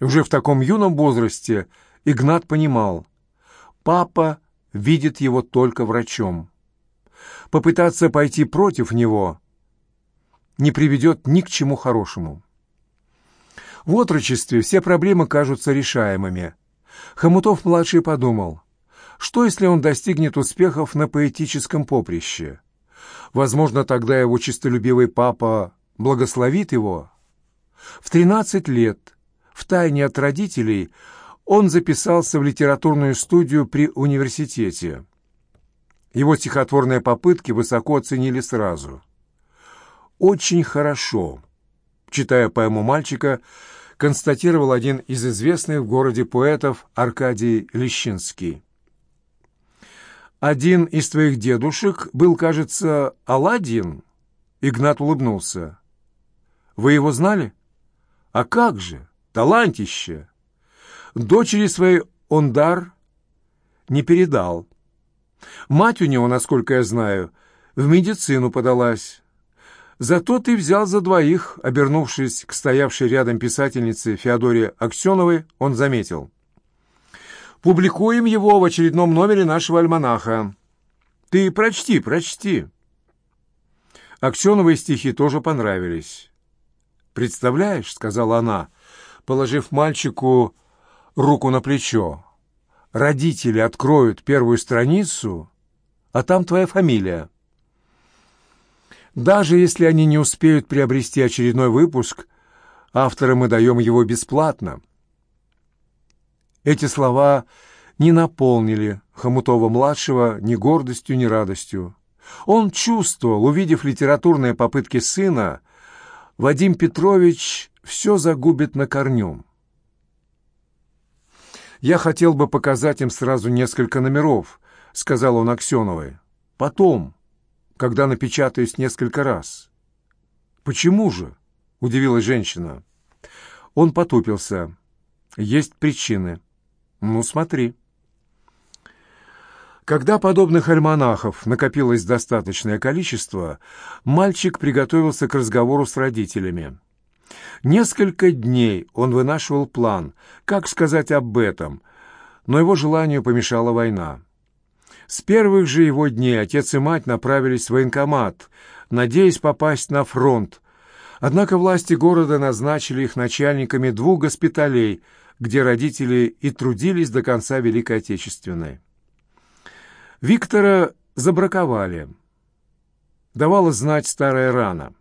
Уже в таком юном возрасте Игнат понимал, папа видит его только врачом. Попытаться пойти против него не приведет ни к чему хорошему. В отрочестве все проблемы кажутся решаемыми. Хомутов-младший подумал, что если он достигнет успехов на поэтическом поприще? Возможно, тогда его честолюбивый папа благословит его. В 13 лет, втайне от родителей, он записался в литературную студию при университете. Его стихотворные попытки высоко оценили сразу. «Очень хорошо», читая поэму мальчика, констатировал один из известных в городе поэтов Аркадий Лещинский. «Один из твоих дедушек был, кажется, Аладдин?» Игнат улыбнулся. «Вы его знали?» «А как же! Талантище!» Дочери своей он дар не передал. Мать у него, насколько я знаю, в медицину подалась. Зато ты взял за двоих, обернувшись к стоявшей рядом писательнице Феодоре Аксеновой, он заметил. Публикуем его в очередном номере нашего альманаха. Ты прочти, прочти. Аксеновой стихи тоже понравились. «Представляешь», — сказала она, положив мальчику руку на плечо, «родители откроют первую страницу, а там твоя фамилия. Даже если они не успеют приобрести очередной выпуск, авторам мы даем его бесплатно». Эти слова не наполнили Хомутова-младшего ни гордостью, ни радостью. Он чувствовал, увидев литературные попытки сына, Вадим Петрович все загубит на корню. «Я хотел бы показать им сразу несколько номеров», — сказал он Аксеновой. «Потом, когда напечатаюсь несколько раз». «Почему же?» — удивилась женщина. Он потупился. «Есть причины». Ну, смотри. Когда подобных альманахов накопилось достаточное количество, мальчик приготовился к разговору с родителями. Несколько дней он вынашивал план, как сказать об этом, но его желанию помешала война. С первых же его дней отец и мать направились в военкомат, надеясь попасть на фронт, однако власти города назначили их начальниками двух госпиталей – где родители и трудились до конца Великой Отечественной. Виктора забраковали. Давала знать старая рана.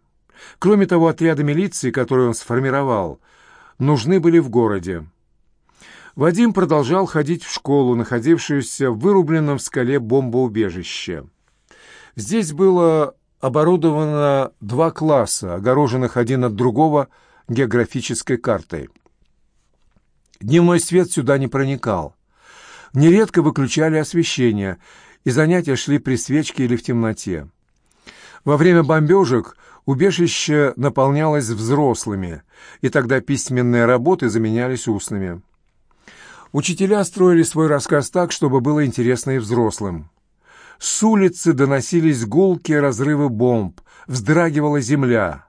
Кроме того, отряды милиции, которые он сформировал, нужны были в городе. Вадим продолжал ходить в школу, находившуюся в вырубленном в скале бомбоубежище. Здесь было оборудовано два класса, огороженных один от другого географической картой. Дневной свет сюда не проникал. Нередко выключали освещение, и занятия шли при свечке или в темноте. Во время бомбежек убежище наполнялось взрослыми, и тогда письменные работы заменялись устными. Учителя строили свой рассказ так, чтобы было интересно и взрослым. С улицы доносились гулкие разрывы бомб, вздрагивала земля —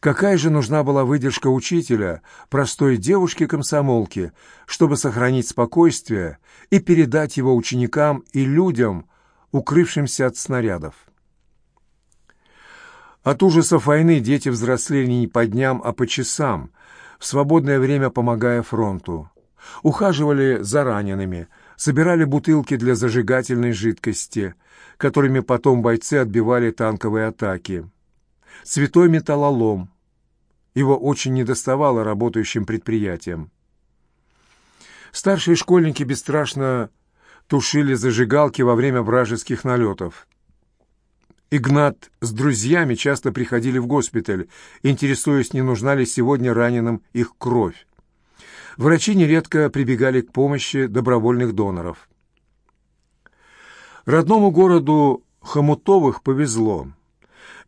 Какая же нужна была выдержка учителя, простой девушки-комсомолки, чтобы сохранить спокойствие и передать его ученикам и людям, укрывшимся от снарядов? От ужасов войны дети взрослели не по дням, а по часам, в свободное время помогая фронту. Ухаживали за ранеными, собирали бутылки для зажигательной жидкости, которыми потом бойцы отбивали танковые атаки святой металлолом. Его очень недоставало работающим предприятиям. Старшие школьники бесстрашно тушили зажигалки во время вражеских налетов. Игнат с друзьями часто приходили в госпиталь, интересуясь, не нужна ли сегодня раненым их кровь. Врачи нередко прибегали к помощи добровольных доноров. Родному городу Хомутовых повезло –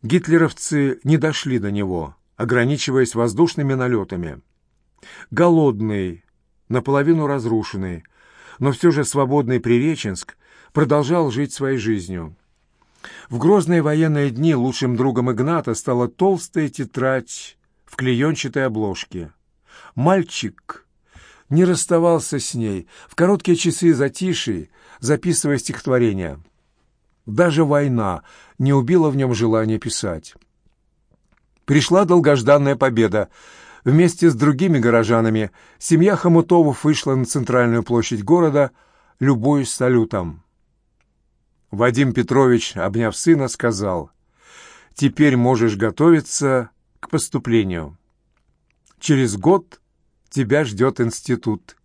гитлеровцы не дошли до него, ограничиваясь воздушными налетами. Голодный, наполовину разрушенный, но все же свободный Приреченск продолжал жить своей жизнью. В грозные военные дни лучшим другом Игната стала толстая тетрадь в клеенчатой обложке. Мальчик не расставался с ней, в короткие часы затиший, записывая стихотворения. Даже война не убила в нем желание писать. Пришла долгожданная победа. Вместе с другими горожанами семья Хомутовых вышла на центральную площадь города, любуясь салютом. Вадим Петрович, обняв сына, сказал, «Теперь можешь готовиться к поступлению. Через год тебя ждет институт».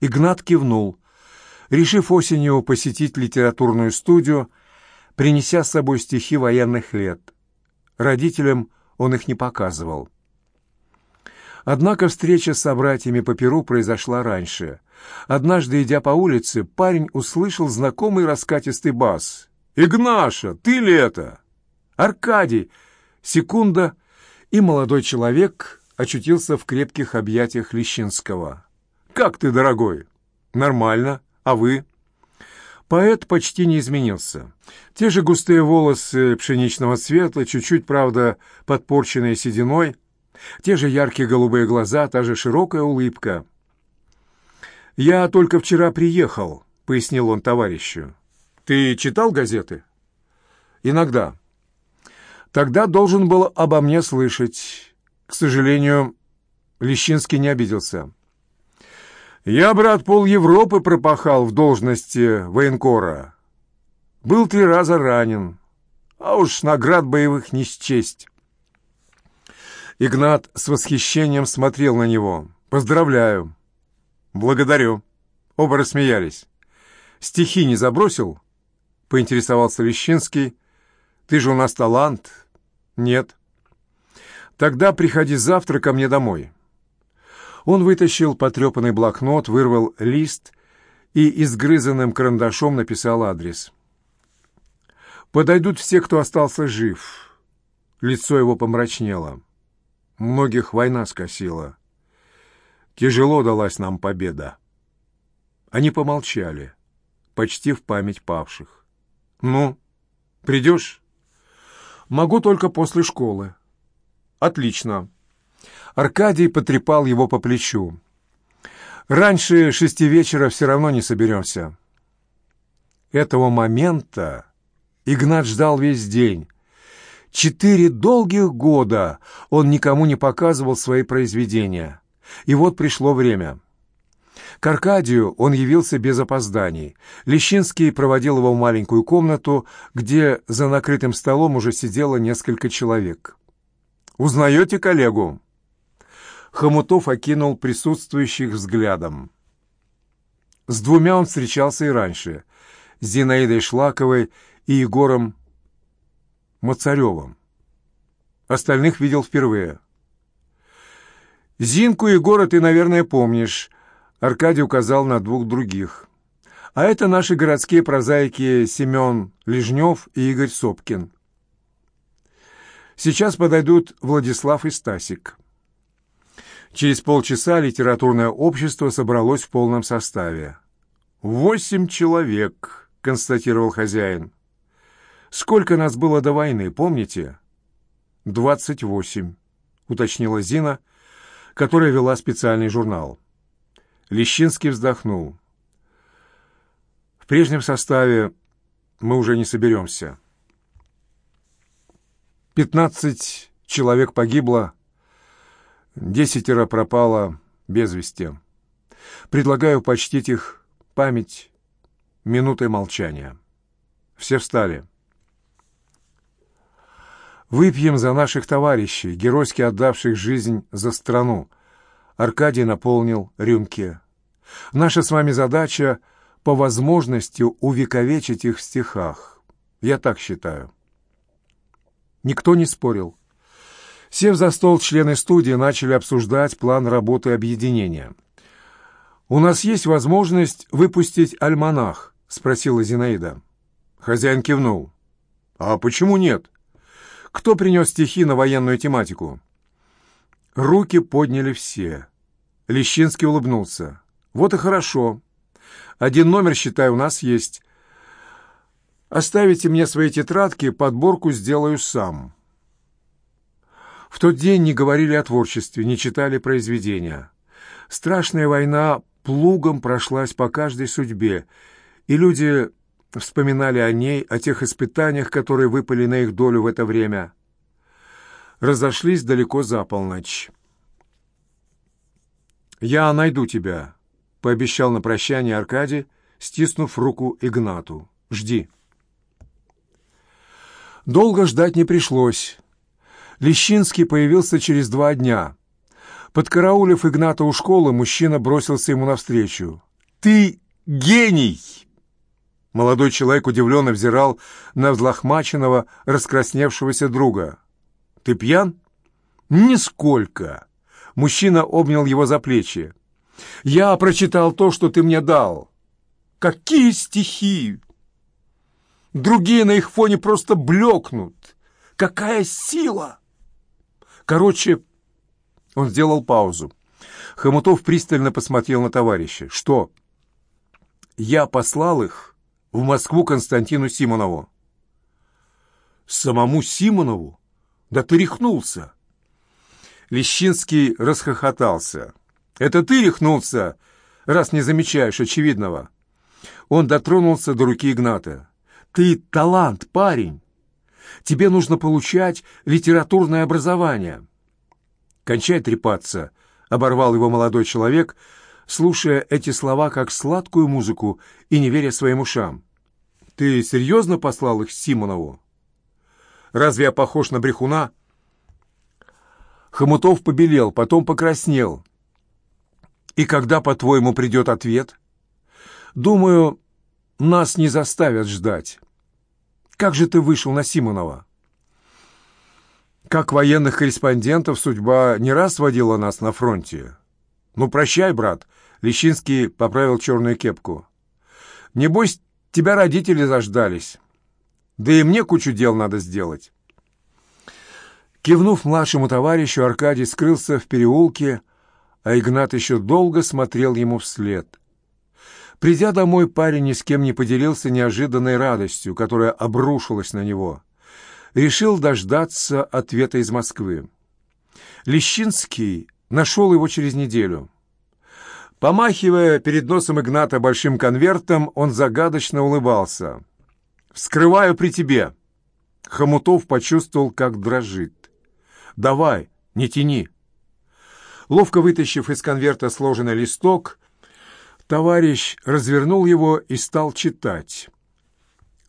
Игнат кивнул, решив осенью посетить литературную студию, принеся с собой стихи военных лет. Родителям он их не показывал. Однако встреча с собратьями по Перу произошла раньше. Однажды, идя по улице, парень услышал знакомый раскатистый бас. «Игнаша, ты ли это?» «Аркадий!» Секунда, и молодой человек очутился в крепких объятиях Лещинского. «Как ты, дорогой?» «Нормально. А вы?» Поэт почти не изменился. Те же густые волосы пшеничного цвета, чуть-чуть, правда, подпорченные сединой, те же яркие голубые глаза, та же широкая улыбка. «Я только вчера приехал», — пояснил он товарищу. «Ты читал газеты?» «Иногда». «Тогда должен был обо мне слышать. К сожалению, Лещинский не обиделся». Я, брат, пол Европы пропахал в должности военкора. Был три раза ранен, а уж наград боевых не счесть. Игнат с восхищением смотрел на него. «Поздравляю!» «Благодарю!» Оба рассмеялись. «Стихи не забросил?» — поинтересовался Лещинский. «Ты же у нас талант». «Нет». «Тогда приходи завтра ко мне домой». Он вытащил потрепанный блокнот, вырвал лист и изгрызанным карандашом написал адрес. «Подойдут все, кто остался жив». Лицо его помрачнело. Многих война скосила. Тяжело далась нам победа. Они помолчали, почти в память павших. «Ну, придешь?» «Могу только после школы». «Отлично. Аркадий потрепал его по плечу. «Раньше шести вечера все равно не соберемся». Этого момента Игнат ждал весь день. Четыре долгих года он никому не показывал свои произведения. И вот пришло время. К Аркадию он явился без опозданий. Лещинский проводил его в маленькую комнату, где за накрытым столом уже сидело несколько человек. «Узнаете коллегу?» Хомутов окинул присутствующих взглядом. С двумя он встречался и раньше, с Зинаидой Шлаковой и Егором Мацаревым. Остальных видел впервые. «Зинку и Егора ты, наверное, помнишь», — Аркадий указал на двух других. «А это наши городские прозаики Семен Лежнев и Игорь Сопкин. Сейчас подойдут Владислав и Стасик». Через полчаса литературное общество собралось в полном составе. «Восемь человек», — констатировал хозяин. «Сколько нас было до войны, помните?» «Двадцать восемь», — уточнила Зина, которая вела специальный журнал. Лещинский вздохнул. «В прежнем составе мы уже не соберемся. Пятнадцать человек погибло, Десятеро пропало без вести. Предлагаю почтить их память минутой молчания. Все встали. Выпьем за наших товарищей, геройски отдавших жизнь за страну. Аркадий наполнил рюмки. Наша с вами задача — по возможности увековечить их в стихах. Я так считаю. Никто не спорил. Сев за стол, члены студии начали обсуждать план работы объединения. «У нас есть возможность выпустить альманах?» — спросила Зинаида. Хозяин кивнул. «А почему нет? Кто принес стихи на военную тематику?» Руки подняли все. Лещинский улыбнулся. «Вот и хорошо. Один номер, считай, у нас есть. Оставите мне свои тетрадки, подборку сделаю сам». В тот день не говорили о творчестве, не читали произведения. Страшная война плугом прошлась по каждой судьбе, и люди вспоминали о ней, о тех испытаниях, которые выпали на их долю в это время. Разошлись далеко за полночь. «Я найду тебя», — пообещал на прощание Аркадий, стиснув руку Игнату. «Жди». Долго ждать не пришлось. Лещинский появился через два дня. Подкараулив Игната у школы, мужчина бросился ему навстречу. «Ты гений!» Молодой человек удивленно взирал на взлохмаченного, раскрасневшегося друга. «Ты пьян?» «Нисколько!» Мужчина обнял его за плечи. «Я прочитал то, что ты мне дал. Какие стихи! Другие на их фоне просто блекнут. Какая сила!» Короче, он сделал паузу. Хомутов пристально посмотрел на товарища. «Что?» «Я послал их в Москву Константину Симонову». «Самому Симонову? Да ты рехнулся!» Лещинский расхохотался. «Это ты рехнулся, раз не замечаешь очевидного!» Он дотронулся до руки Игната. «Ты талант, парень! Тебе нужно получать литературное образование!» «Кончай трепаться!» — оборвал его молодой человек, слушая эти слова как сладкую музыку и не веря своим ушам. «Ты серьезно послал их Симонову? Разве я похож на брехуна?» Хомутов побелел, потом покраснел. «И когда, по-твоему, придет ответ?» «Думаю, нас не заставят ждать. Как же ты вышел на Симонова?» Как военных корреспондентов судьба не раз водила нас на фронте. Ну, прощай, брат. Лещинский поправил черную кепку. Небось, тебя родители заждались. Да и мне кучу дел надо сделать. Кивнув младшему товарищу, Аркадий скрылся в переулке, а Игнат еще долго смотрел ему вслед. Придя домой, парень ни с кем не поделился неожиданной радостью, которая обрушилась на него. Решил дождаться ответа из Москвы. Лещинский нашел его через неделю. Помахивая перед носом Игната большим конвертом, он загадочно улыбался. «Вскрываю при тебе!» Хомутов почувствовал, как дрожит. Давай, не тяни. Ловко вытащив из конверта сложенный листок, товарищ развернул его и стал читать.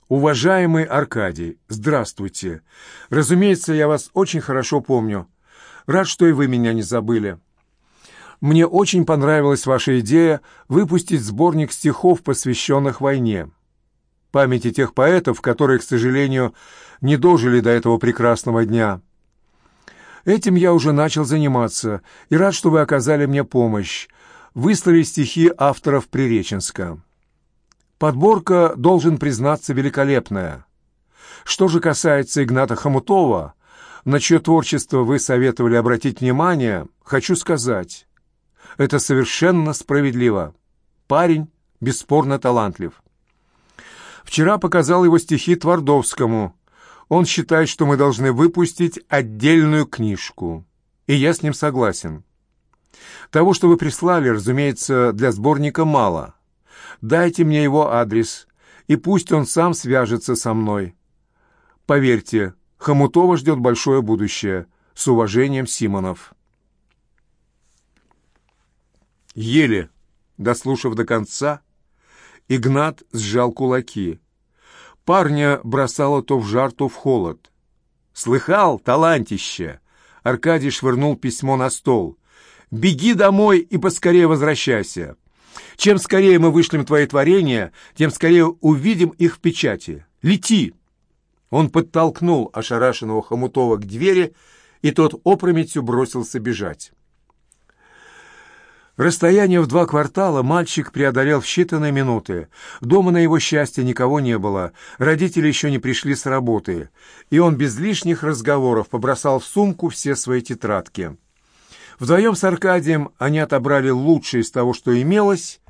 «Уважаемый Аркадий, здравствуйте. Разумеется, я вас очень хорошо помню. Рад, что и вы меня не забыли. Мне очень понравилась ваша идея выпустить сборник стихов, посвященных войне. Памяти тех поэтов, которые, к сожалению, не дожили до этого прекрасного дня. Этим я уже начал заниматься, и рад, что вы оказали мне помощь. Выслали стихи авторов Приреченска. Подборка, должен признаться, великолепная. Что же касается Игната Хомутова, на чье творчество вы советовали обратить внимание, хочу сказать, это совершенно справедливо. Парень бесспорно талантлив. Вчера показал его стихи Твардовскому, он считает, что мы должны выпустить отдельную книжку. И я с ним согласен. Того, что вы прислали, разумеется, для сборника мало. Дайте мне его адрес, и пусть он сам свяжется со мной. Поверьте, Хомутова ждет большое будущее. С уважением, Симонов. Еле, дослушав до конца, Игнат сжал кулаки. Парня бросало то в жар, то в холод. «Слыхал, талантище!» Аркадий швырнул письмо на стол. «Беги домой и поскорее возвращайся. Чем скорее мы вышлем твои творения, тем скорее увидим их в печати. Лети!» Он подтолкнул ошарашенного Хомутова к двери, и тот опрометью бросился бежать. Расстояние в два квартала мальчик преодолел в считанные минуты. Дома на его счастье никого не было, родители еще не пришли с работы, и он без лишних разговоров побросал в сумку все свои тетрадки. Вдвоем с Аркадием они отобрали лучшее из того, что имелось,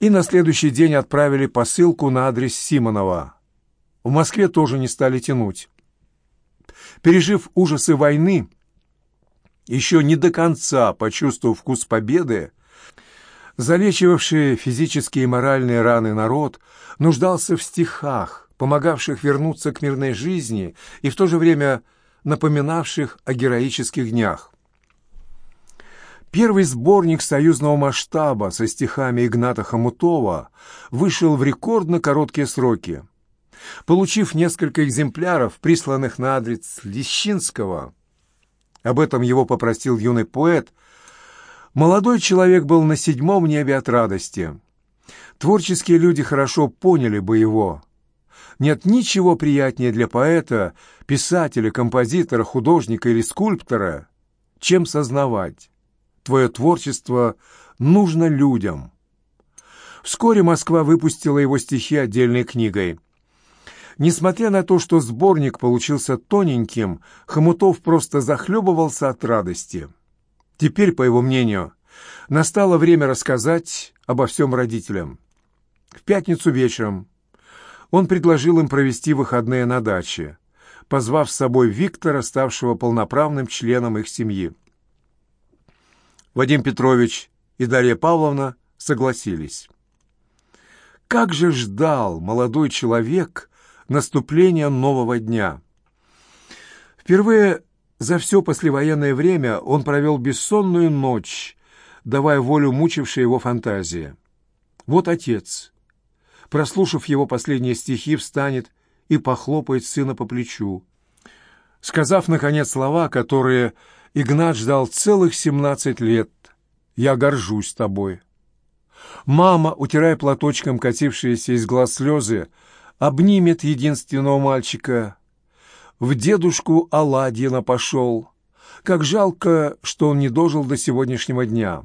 и на следующий день отправили посылку на адрес Симонова. В Москве тоже не стали тянуть. Пережив ужасы войны, еще не до конца почувствовав вкус победы, залечивавший физические и моральные раны народ, нуждался в стихах, помогавших вернуться к мирной жизни и в то же время напоминавших о героических днях. Первый сборник союзного масштаба со стихами Игната Хомутова вышел в рекордно короткие сроки. Получив несколько экземпляров, присланных на адрес Лещинского, об этом его попросил юный поэт, молодой человек был на седьмом небе от радости. Творческие люди хорошо поняли бы его. Нет ничего приятнее для поэта, писателя, композитора, художника или скульптора, чем сознавать Твое творчество нужно людям. Вскоре Москва выпустила его стихи отдельной книгой. Несмотря на то, что сборник получился тоненьким, Хомутов просто захлебывался от радости. Теперь, по его мнению, настало время рассказать обо всем родителям. В пятницу вечером он предложил им провести выходные на даче, позвав с собой Виктора, ставшего полноправным членом их семьи. Вадим Петрович и Дарья Павловна согласились. Как же ждал молодой человек наступления нового дня! Впервые за все послевоенное время он провел бессонную ночь, давая волю мучившей его фантазии. Вот отец, прослушав его последние стихи, встанет и похлопает сына по плечу. Сказав, наконец, слова, которые Игнат ждал целых семнадцать лет. «Я горжусь тобой». Мама, утирая платочком катившиеся из глаз слезы, обнимет единственного мальчика. В дедушку Аладьина пошел. Как жалко, что он не дожил до сегодняшнего дня.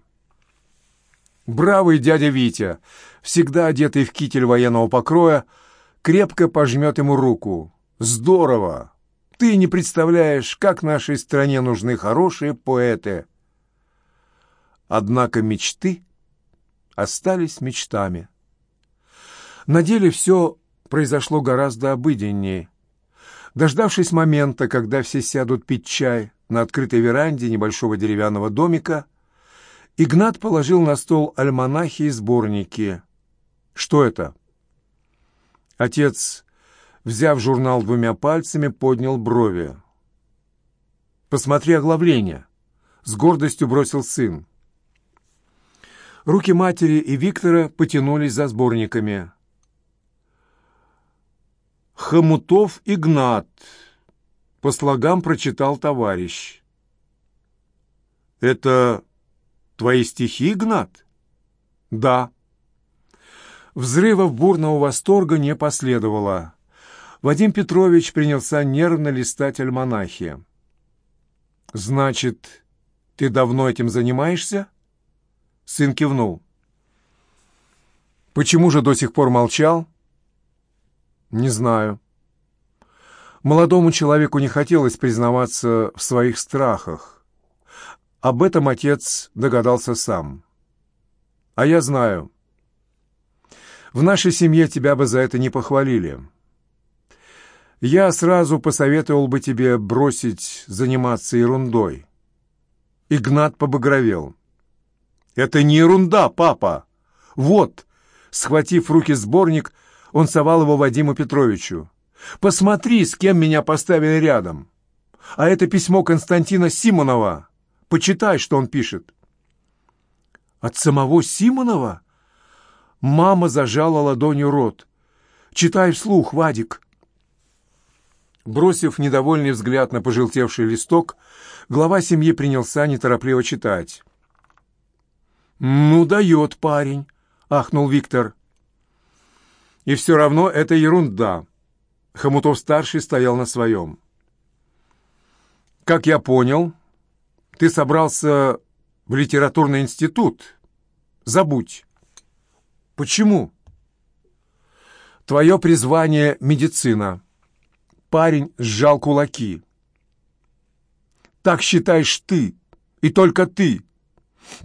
Бравый дядя Витя, всегда одетый в китель военного покроя, крепко пожмет ему руку. «Здорово! Ты не представляешь, как нашей стране нужны хорошие поэты. Однако мечты остались мечтами. На деле все произошло гораздо обыденнее. Дождавшись момента, когда все сядут пить чай на открытой веранде небольшого деревянного домика, Игнат положил на стол альманахи и сборники. Что это? Отец взяв журнал двумя пальцами, поднял брови. «Посмотри оглавление!» — с гордостью бросил сын. Руки матери и Виктора потянулись за сборниками. «Хомутов Игнат», — по слогам прочитал товарищ. «Это твои стихи, Игнат?» «Да». Взрывов бурного восторга не последовало. Вадим Петрович принялся нервно листать альманахи. «Значит, ты давно этим занимаешься?» Сын кивнул. «Почему же до сих пор молчал?» «Не знаю». Молодому человеку не хотелось признаваться в своих страхах. Об этом отец догадался сам. «А я знаю. В нашей семье тебя бы за это не похвалили» я сразу посоветовал бы тебе бросить заниматься ерундой. Игнат побагровел. «Это не ерунда, папа! Вот!» Схватив в руки сборник, он совал его Вадиму Петровичу. «Посмотри, с кем меня поставили рядом! А это письмо Константина Симонова. Почитай, что он пишет». «От самого Симонова?» Мама зажала ладонью рот. «Читай вслух, Вадик». Бросив недовольный взгляд на пожелтевший листок, глава семьи принялся неторопливо читать. «Ну, дает парень», — ахнул Виктор. «И все равно это ерунда». Хомутов-старший стоял на своем. «Как я понял, ты собрался в литературный институт. Забудь». «Почему?» «Твое призвание — медицина». Парень сжал кулаки. «Так считаешь ты, и только ты.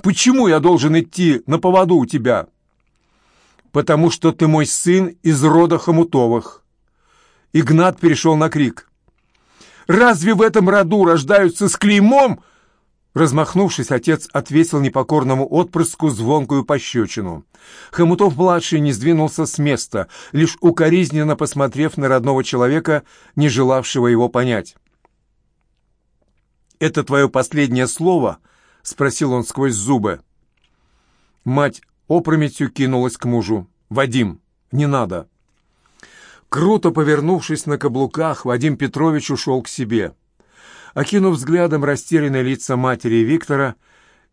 Почему я должен идти на поводу у тебя?» «Потому что ты мой сын из рода Хомутовых». Игнат перешел на крик. «Разве в этом роду рождаются с клеймом?» Размахнувшись, отец отвесил непокорному отпрыску звонкую пощечину. Хомутов-младший не сдвинулся с места, лишь укоризненно посмотрев на родного человека, не желавшего его понять. «Это твое последнее слово?» — спросил он сквозь зубы. Мать опрометью кинулась к мужу. «Вадим, не надо!» Круто повернувшись на каблуках, Вадим Петрович ушел к себе. Окинув взглядом растерянные лица матери и Виктора,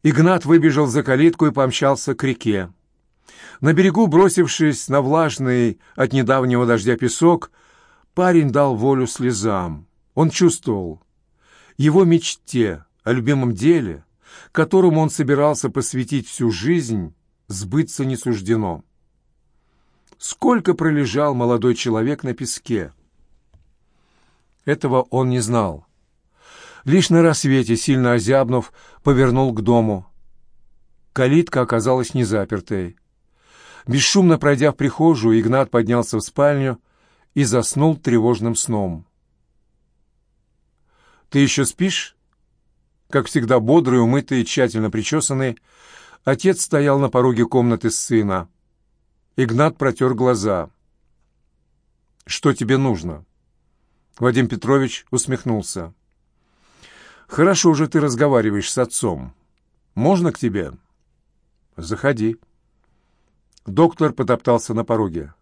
Игнат выбежал за калитку и помчался к реке. На берегу, бросившись на влажный от недавнего дождя песок, парень дал волю слезам. Он чувствовал, его мечте о любимом деле, которому он собирался посвятить всю жизнь, сбыться не суждено. Сколько пролежал молодой человек на песке? Этого он не знал. Лишь на рассвете, сильно озябнув, повернул к дому. Калитка оказалась незапертой. Бесшумно пройдя в прихожую, Игнат поднялся в спальню и заснул тревожным сном. «Ты еще спишь?» Как всегда бодрый, умытый, тщательно причесанный, отец стоял на пороге комнаты сына. Игнат протер глаза. «Что тебе нужно?» Вадим Петрович усмехнулся. «Хорошо же ты разговариваешь с отцом. Можно к тебе?» «Заходи». Доктор потоптался на пороге.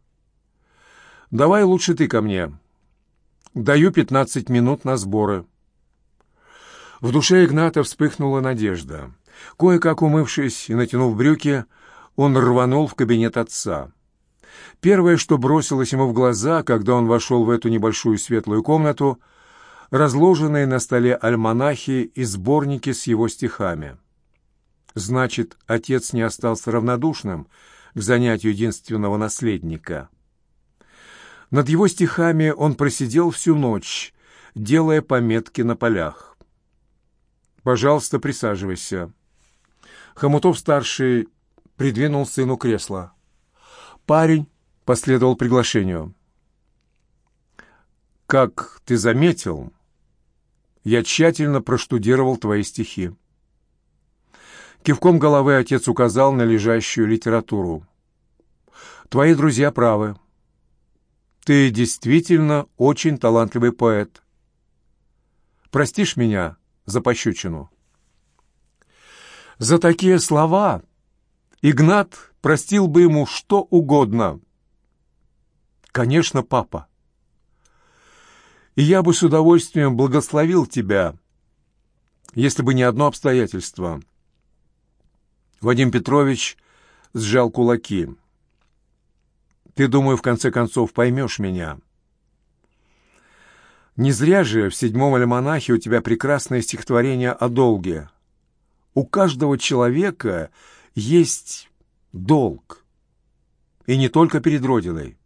«Давай лучше ты ко мне. Даю пятнадцать минут на сборы». В душе Игната вспыхнула надежда. Кое-как умывшись и натянув брюки, он рванул в кабинет отца. Первое, что бросилось ему в глаза, когда он вошел в эту небольшую светлую комнату — разложенные на столе альманахи и сборники с его стихами. Значит, отец не остался равнодушным к занятию единственного наследника. Над его стихами он просидел всю ночь, делая пометки на полях. «Пожалуйста, присаживайся». Хомутов-старший придвинул сыну кресло. Парень последовал приглашению. «Как ты заметил, я тщательно проштудировал твои стихи. Кивком головы отец указал на лежащую литературу. Твои друзья правы. Ты действительно очень талантливый поэт. Простишь меня за пощечину? За такие слова Игнат простил бы ему что угодно. Конечно, папа и я бы с удовольствием благословил тебя, если бы не одно обстоятельство. Вадим Петрович сжал кулаки. Ты, думаю, в конце концов поймешь меня. Не зря же в седьмом альманахе у тебя прекрасное стихотворение о долге. У каждого человека есть долг. И не только перед Родиной.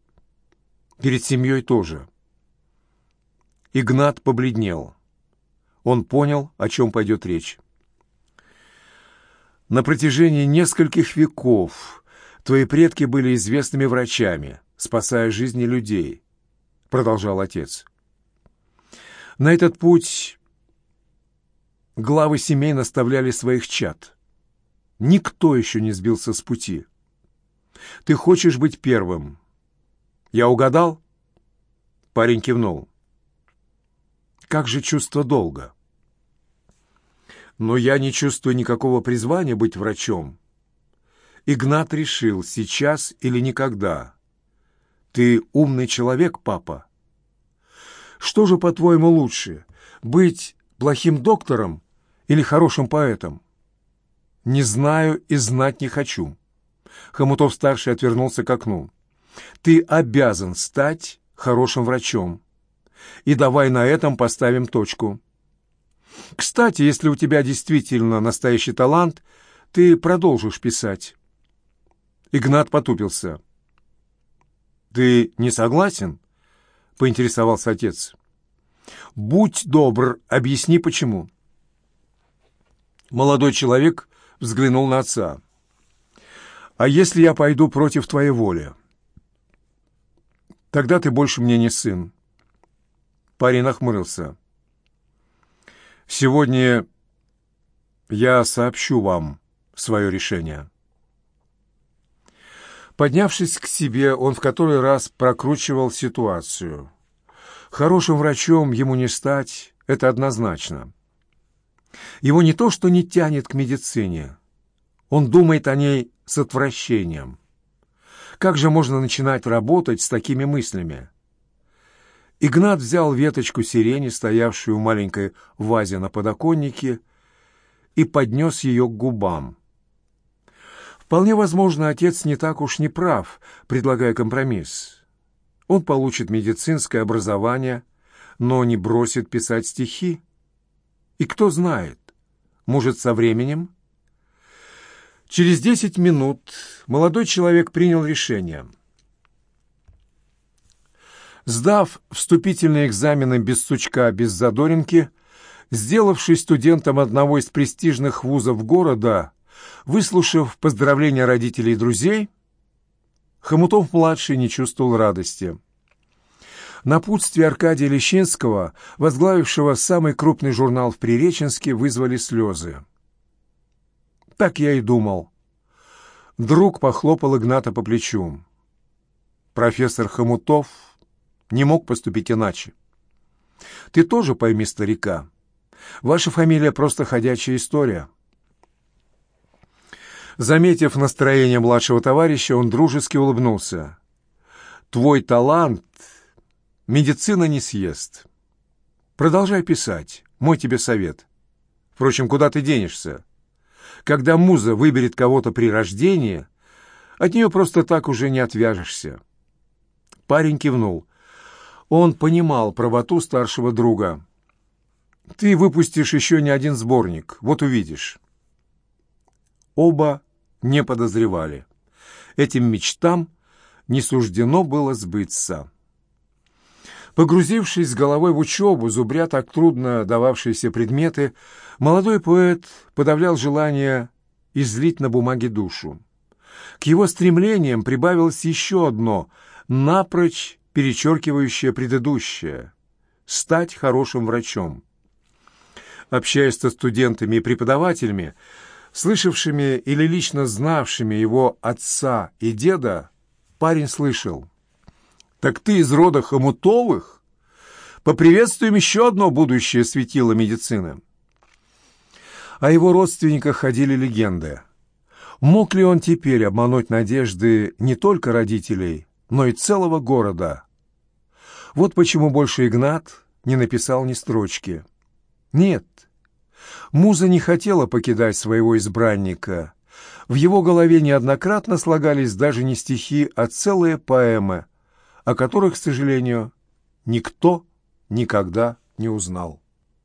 Перед семьей тоже. Игнат побледнел. Он понял, о чем пойдет речь. На протяжении нескольких веков твои предки были известными врачами, спасая жизни людей, продолжал отец. На этот путь главы семей наставляли своих чад. Никто еще не сбился с пути. Ты хочешь быть первым. Я угадал? Парень кивнул. Как же чувство долга? Но я не чувствую никакого призвания быть врачом. Игнат решил, сейчас или никогда. Ты умный человек, папа. Что же, по-твоему, лучше, быть плохим доктором или хорошим поэтом? Не знаю и знать не хочу. Хомутов-старший отвернулся к окну. Ты обязан стать хорошим врачом и давай на этом поставим точку. Кстати, если у тебя действительно настоящий талант, ты продолжишь писать. Игнат потупился. «Ты не согласен?» — поинтересовался отец. «Будь добр, объясни, почему». Молодой человек взглянул на отца. «А если я пойду против твоей воли? Тогда ты больше мне не сын. Парень нахмурился. «Сегодня Я сообщу вам свое решение». Поднявшись к себе, он в который раз прокручивал ситуацию. Хорошим врачом ему не стать, это однозначно. Его не то что не тянет к медицине, он думает о ней с отвращением. Как же можно начинать работать с такими мыслями? Игнат взял веточку сирени, стоявшую в маленькой вазе на подоконнике, и поднес ее к губам. Вполне возможно, отец не так уж не прав, предлагая компромисс. Он получит медицинское образование, но не бросит писать стихи. И кто знает, может, со временем... Через десять минут молодой человек принял решение. Сдав вступительные экзамены без сучка, без задоринки, сделавшись студентом одного из престижных вузов города, Выслушав поздравления родителей и друзей, Хомутов-младший не чувствовал радости. Напутствие Аркадия Лещинского, возглавившего самый крупный журнал в Приреченске, вызвали слезы. Так я и думал. Друг похлопал Игната по плечу. Профессор Хомутов не мог поступить иначе. Ты тоже пойми, старика. Ваша фамилия просто ходячая история. Заметив настроение младшего товарища, он дружески улыбнулся. «Твой талант медицина не съест. Продолжай писать, мой тебе совет. Впрочем, куда ты денешься? Когда муза выберет кого-то при рождении, от нее просто так уже не отвяжешься». Парень кивнул. Он понимал правоту старшего друга. «Ты выпустишь еще не один сборник, вот увидишь». Оба не подозревали. Этим мечтам не суждено было сбыться. Погрузившись с головой в учебу, зубря так трудно дававшиеся предметы, молодой поэт подавлял желание излить на бумаге душу. К его стремлениям прибавилось еще одно, напрочь перечеркивающее предыдущее — стать хорошим врачом. Общаясь со студентами и преподавателями, Слышавшими или лично знавшими его отца и деда, парень слышал. «Так ты из рода Хомутовых? Поприветствуем еще одно будущее светило медицины». О его родственниках ходили легенды. Мог ли он теперь обмануть надежды не только родителей, но и целого города? Вот почему больше Игнат не написал ни строчки. Нет, Муза не хотела покидать своего избранника. В его голове неоднократно слагались даже не стихи, а целые поэмы, о которых, к сожалению, никто никогда не узнал.